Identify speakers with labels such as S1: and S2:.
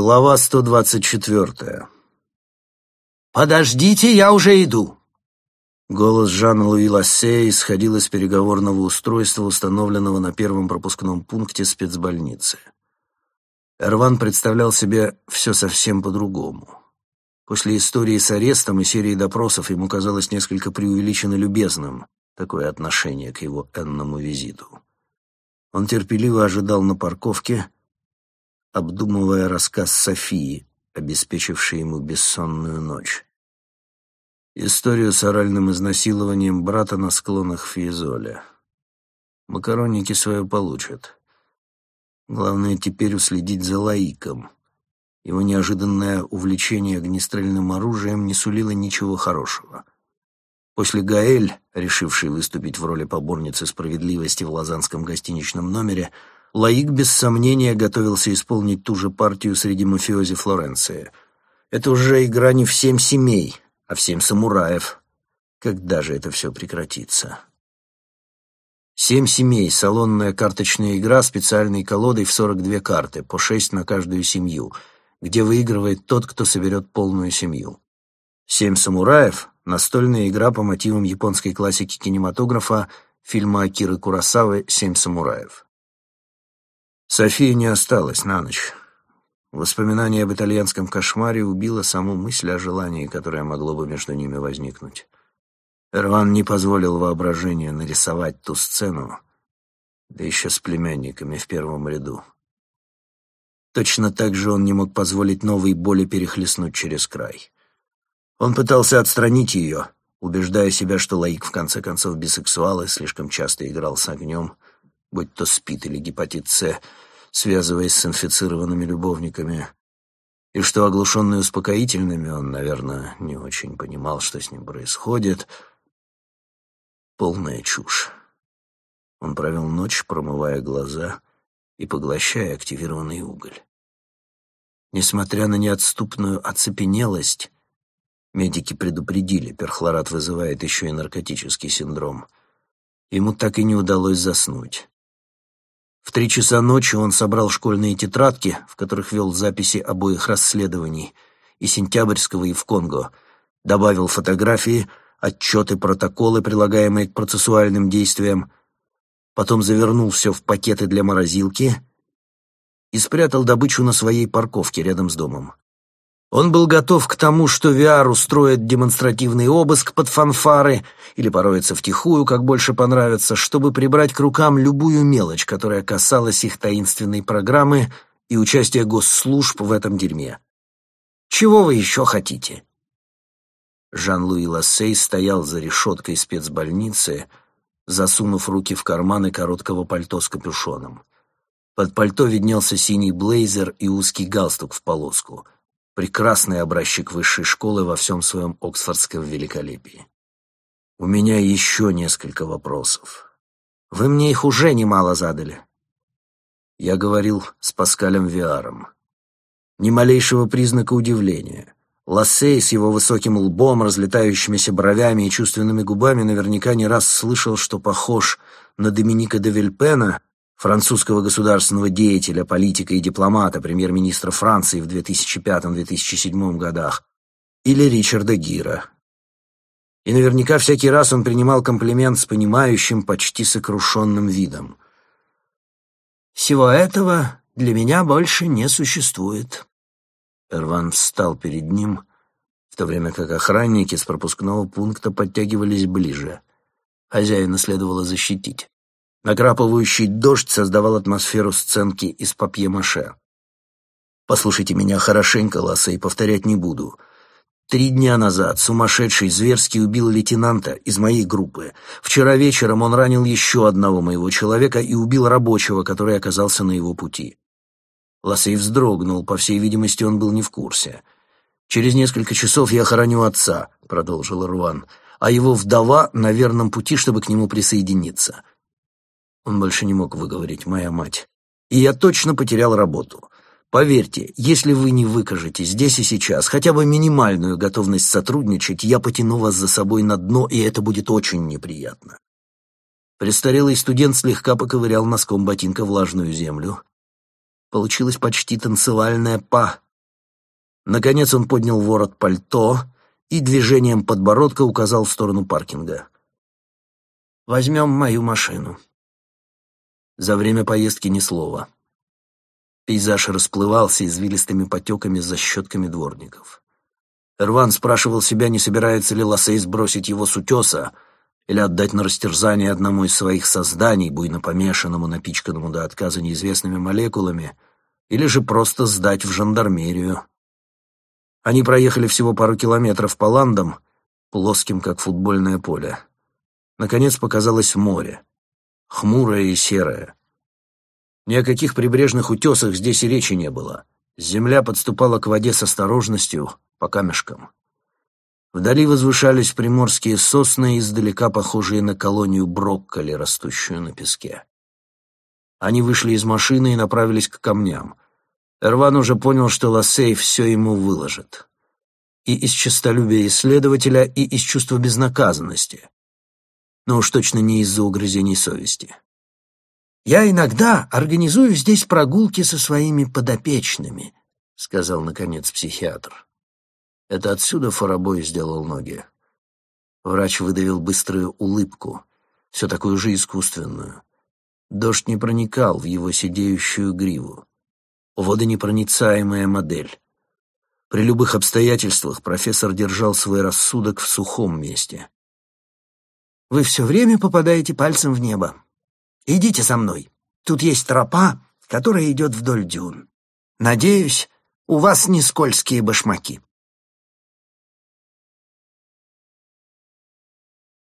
S1: Глава 124.
S2: «Подождите, я уже иду!»
S1: Голос Жана-Луи Лассе исходил из переговорного устройства, установленного на первом пропускном пункте спецбольницы. Эрван представлял себе все совсем по-другому. После истории с арестом и серии допросов ему казалось несколько преувеличенно любезным такое отношение к его энному визиту. Он терпеливо ожидал на парковке, обдумывая рассказ Софии, обеспечившей ему бессонную ночь. Историю с оральным изнасилованием брата на склонах Фиезоля. Макаронники свое получат. Главное теперь уследить за Лаиком. Его неожиданное увлечение огнестрельным оружием не сулило ничего хорошего. После Гаэль, решившей выступить в роли поборницы справедливости в лазанском гостиничном номере, Лаик без сомнения готовился исполнить ту же партию среди мафиози Флоренции. Это уже игра не в семь семей, а в семь самураев. Когда же это все прекратится? Семь семей, салонная карточная игра специальной колодой в 42 карты, по шесть на каждую семью, где выигрывает тот, кто соберет полную семью. Семь самураев — настольная игра по мотивам японской классики кинематографа фильма Акиры Куросавы «Семь самураев». София не осталась на ночь. Воспоминание об итальянском кошмаре убило саму мысль о желании, которое могло бы между ними возникнуть. Эрван не позволил воображению нарисовать ту сцену, да еще с племянниками в первом ряду. Точно так же он не мог позволить новой боли перехлестнуть через край. Он пытался отстранить ее, убеждая себя, что Лаик в конце концов бисексуал и слишком часто играл с огнем — будь то СПИД или гепатит С, связываясь с инфицированными любовниками, и что, оглушенный успокоительными, он, наверное, не очень понимал, что с ним происходит. Полная чушь. Он провел ночь, промывая глаза и поглощая активированный уголь. Несмотря на неотступную оцепенелость, медики предупредили, перхлорат вызывает еще и наркотический синдром. Ему так и не удалось заснуть. В три часа ночи он собрал школьные тетрадки, в которых вел записи обоих расследований, и сентябрьского, и в Конго, добавил фотографии, отчеты, протоколы, прилагаемые к процессуальным действиям, потом завернул все в пакеты для морозилки и спрятал добычу на своей парковке рядом с домом. Он был готов к тому, что Виар устроит демонстративный обыск под фанфары или пороется втихую, как больше понравится, чтобы прибрать к рукам любую мелочь, которая касалась их таинственной программы и участия госслужб в этом дерьме. Чего вы еще хотите? Жан-Луи Лассей стоял за решеткой спецбольницы, засунув руки в карманы короткого пальто с капюшоном. Под пальто виднелся синий блейзер и узкий галстук в полоску — прекрасный образчик высшей школы во всем своем оксфордском великолепии. У меня еще несколько вопросов. Вы мне их уже немало задали. Я говорил с Паскалем Виаром. Ни малейшего признака удивления. Лассей с его высоким лбом, разлетающимися бровями и чувственными губами наверняка не раз слышал, что похож на Доминика де Вильпена, французского государственного деятеля, политика и дипломата, премьер-министра Франции в 2005-2007 годах, или Ричарда Гира. И наверняка всякий раз он принимал комплимент с понимающим, почти сокрушенным видом. «Всего этого для меня больше не существует». Эрван встал перед ним, в то время как охранники с пропускного пункта подтягивались ближе. Хозяина следовало защитить. Накрапывающий дождь создавал атмосферу сценки из папье-маше. «Послушайте меня хорошенько, Ласса, и повторять не буду. Три дня назад сумасшедший зверски убил лейтенанта из моей группы. Вчера вечером он ранил еще одного моего человека и убил рабочего, который оказался на его пути». Лассей вздрогнул, по всей видимости, он был не в курсе. «Через несколько часов я хороню отца», — продолжил Руан, «а его вдова на верном пути, чтобы к нему присоединиться. Он больше не мог выговорить «моя мать». И я точно потерял работу. Поверьте, если вы не выкажете здесь и сейчас хотя бы минимальную готовность сотрудничать, я потяну вас за собой на дно, и это будет очень неприятно. Престарелый студент слегка поковырял носком ботинка влажную землю. Получилась почти танцевальная па, Наконец он поднял ворот пальто и движением подбородка указал в сторону паркинга. «Возьмем мою машину». За время поездки ни слова. Пейзаж расплывался извилистыми потеками за щетками дворников. Эрван спрашивал себя, не собирается ли Лассей сбросить его с утеса или отдать на растерзание одному из своих созданий, буйно помешанному, напичканному до отказа неизвестными молекулами, или же просто сдать в жандармерию. Они проехали всего пару километров по ландам, плоским, как футбольное поле. Наконец показалось море, хмурое и серое. Ни о каких прибрежных утесах здесь и речи не было. Земля подступала к воде с осторожностью, по камешкам. Вдали возвышались приморские сосны, издалека похожие на колонию брокколи, растущую на песке. Они вышли из машины и направились к камням. Эрван уже понял, что Лассей все ему выложит. И из честолюбия исследователя, и из чувства безнаказанности. Но уж точно не из-за угрызений совести. «Я иногда организую здесь прогулки со своими подопечными», — сказал, наконец, психиатр. Это отсюда Фарабой сделал ноги. Врач выдавил быструю улыбку, все такую же искусственную. Дождь не проникал в его сидеющую гриву. Водонепроницаемая модель. При любых обстоятельствах профессор держал свой рассудок в сухом месте. «Вы все время попадаете пальцем в небо», Идите со мной. Тут есть тропа, которая идет вдоль дюн. Надеюсь, у вас не скользкие башмаки.